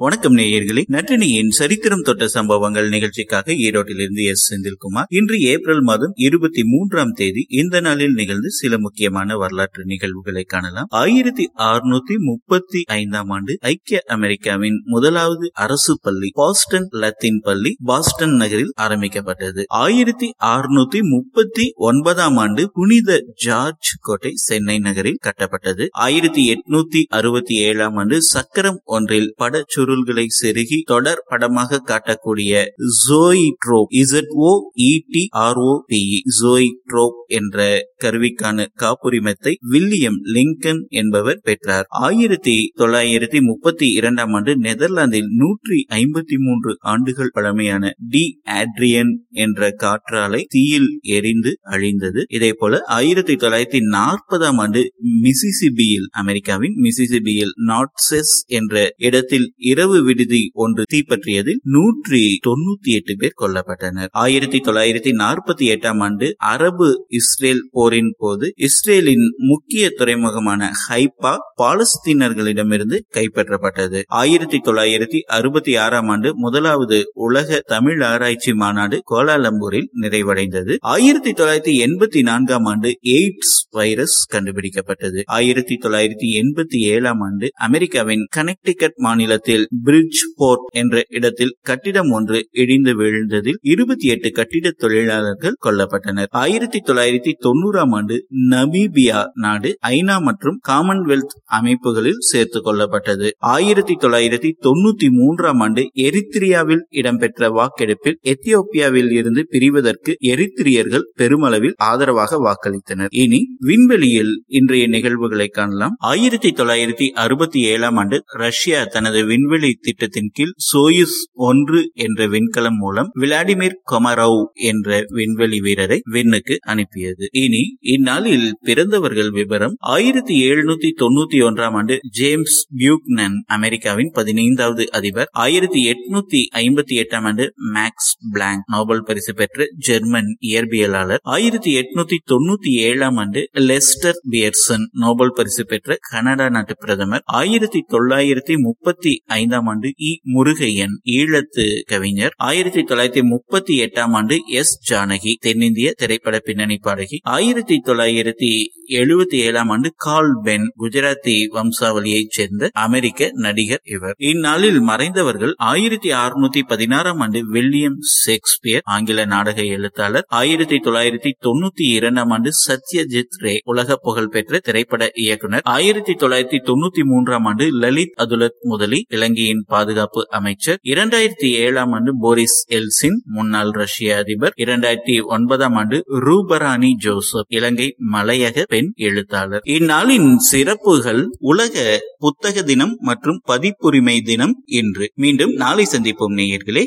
வணக்கம் நேயர்களே. நட்டினியின் சரித்திரம் தொட்ட சம்பவங்கள் நிகழ்ச்சிக்காக ஈரோட்டில் இருந்து எஸ். செந்தில்குமார். இன்று ஏப்ரல் மாதம் இருபத்தி மூன்றாம் தேதி இந்த நாளில் நிகழ்ந்து சில முக்கியமான வரலாற்று நிகழ்வுகளை காணலாம். ஆயிரத்தி அறுநூத்தி முப்பத்தி ஐந்தாம் ஆண்டு ஐக்கிய அமெரிக்காவின் முதலாவது அரசு பள்ளி பாஸ்டன் லத்தீன் பள்ளி பாஸ்டன் நகரில் ஆரம்பிக்கப்பட்டது. ஆயிரத்தி அறுநூத்தி முப்பத்தி ஒன்பதாம் ஆண்டு புனித ஜார்ஜ் கோட்டை சென்னை நகரில் கட்டப்பட்டது. ஆயிரத்தி எட்நூத்தி அறுபத்தி ஏழாம் ஆண்டு சக்கரம் ஒன்றில் பட சுருள்களை செருகி தொடர் படமாக காட்டக்கூடிய ஜோயிட்ரோப் இசட் ஓ இடி ஆர்ஓ ஓ பி ஜோய் என்ற கருவிக்கான காப்புரிமத்தை வில்லியம் லிங்கன் என்பவர் பெற்றார். ஆயிரத்தி தொள்ளாயிரத்தி முப்பத்தி இரண்டாம் ஆண்டு நெதர்லாந்தில் நூற்றி ஐம்பத்தி மூன்று ஆண்டுகள் பழமையான டி ஆட்ரியன் என்ற காற்றாலை தீயில் எரிந்து அழிந்தது. இதே போல ஆயிரத்தி தொள்ளாயிரத்தி நாற்பதாம் ஆண்டு மிசிசிபியில் அமெரிக்காவின் மிசிசிபியில் நாட்செஸ் என்ற இடத்தில் இரவு விடுதி ஒன்று தீப்பற்றியதில் நூற்றி தொண்ணூத்தி எட்டு பேர் கொல்லப்பட்டனர். ஆயிரத்தி தொள்ளாயிரத்தி நாற்பத்தி எட்டாம் ஆண்டு அரபு இஸ்ரேல் போரின் போது இஸ்ரேலின் முக்கிய துறைமுகமான ஹைப்பா பாலஸ்தீனர்களிடமிருந்து கைப்பற்றப்பட்டது. ஆயிரத்தி தொள்ளாயிரத்தி அறுபத்தி ஆறாம் ஆண்டு முதலாவது உலக தமிழ் ஆராய்ச்சி மாநாடு கோலாலம்பூரில் நிறைவடைந்தது. ஆயிரத்தி தொள்ளாயிரத்தி எண்பத்தி நான்காம் ஆண்டு எய்ட்ஸ் வைரஸ் கண்டுபிடிக்கப்பட்டது. ஆயிரத்தி தொள்ளாயிரத்தி எண்பத்தி ஏழாம் ஆண்டு அமெரிக்காவின் கனெக்டிகட் மாநிலத்தில் பிரிட்ஜ் போர்ட் என்ற இடத்தில் கட்டிடம் ஒன்று இடிந்து விழுந்ததில் இருபத்தி எட்டு கட்டிட தொழிலாளர்கள் கொல்லப்பட்டனர். ஆயிரத்தி தொள்ளாயிரத்தி தொண்ணூறாம் ஆண்டு நமீபியா நாடு ஐநா மற்றும் காமன்வெல்த் அமைப்புகளில் சேர்த்துக் கொள்ளப்பட்டது. ஆயிரத்தி தொள்ளாயிரத்தி தொண்ணூத்தி மூன்றாம் ஆண்டு எரித்திரியாவில் இடம்பெற்ற வாக்கெடுப்பில் எத்தியோப்பியாவில் இருந்து பிரிவதற்கு எரித்திரியர்கள் பெருமளவில் ஆதரவாக வாக்களித்தனர். இனி விண்வெளியில் இன்றைய நிகழ்வுகளை காணலாம். ஆயிரத்தி தொள்ளாயிரத்தி அறுபத்தி ஏழாம் ஆண்டு ரஷ்யா தனது விண்வெளி திட்டத்தின் கீழ் சோயுஸ் ஒன்று என்ற விண்கலம் மூலம் விளாடிமிர் கொமரோவ் என்ற விண்வெளி வீரரை விண்ணுக்கு அனுப்பியது. இனி இந்நாளில் பிறந்தவர்கள் விவரம் ஆயிரத்தி எழுநூத்தி தொண்ணூத்தி ஒன்றாம் ஆண்டு ஜேம்ஸ் பியூக்னன் அமெரிக்காவின் பதினைந்தாவது அதிபர். ஆயிரத்தி எட்நூத்தி ஐம்பத்தி எட்டாம் ஆண்டு மேக்ஸ் பிளாங்க் நோபல் பரிசு பெற்ற ஜெர்மன் இயற்பியலாளர். ஆயிரத்தி எட்நூத்தி தொண்ணூத்தி ஏழாம் ஆண்டு லெஸ்டர் பியர்சன் நோபல் பரிசு பெற்ற கனடா நாட்டு பிரதமர். ஆயிரத்தி தொள்ளாயிரத்தி முப்பத்தி ஐந்தாம் ஆண்டு இ. முருகையன் ஈழத்து கவிஞர். ஆயிரத்தி தொள்ளாயிரத்தி முப்பத்தி எட்டாம் ஆண்டு எஸ். ஜானகி தென்னிந்திய திரைப்பட பின்னணி பாடகி. ஆயிரத்தி தொள்ளாயிரத்தி எழுபத்தி ஏழாம் ஆண்டு கால் பென் குஜராத்தி வம்சாவளியைச் சேர்ந்த அமெரிக்க நடிகர் இவர். இந்நாளில் மறைந்தவர்கள் ஆயிரத்தி அறுநூத்தி பதினாறாம் ஆண்டு வில்லியம் ஷேக்ஸ்பியர் ஆங்கில நாடக எழுத்தாளர். ஆயிரத்தி தொள்ளாயிரத்தி தொண்ணூத்தி இரண்டாம் ஆண்டு சத்யஜித் ரே உலக புகழ்பெற்ற திரைப்பட இயக்குனர். ஆயிரத்தி தொள்ளாயிரத்தி தொண்ணூத்தி மூன்றாம் ஆண்டு லலித் அதுலத் முதலி இலங்கையின் பாதுகாப்பு அமைச்சர். இரண்டாயிரத்தி ஏழாம் ஆண்டு போரிஸ் எல்சின் முன்னாள் ரஷ்ய அதிபர். இரண்டாயிரத்தி ஒன்பதாம் ஆண்டு ரூபராணி ஜோசப் இலங்கை மலையக பெண் எழுத்தாளர். இந்நாளின் சிறப்புகள் உலக புத்தக தினம் மற்றும் பதிப்புரிமை தினம் இன்று. மீண்டும் நாளை சந்திப்போம் நேயர்களே.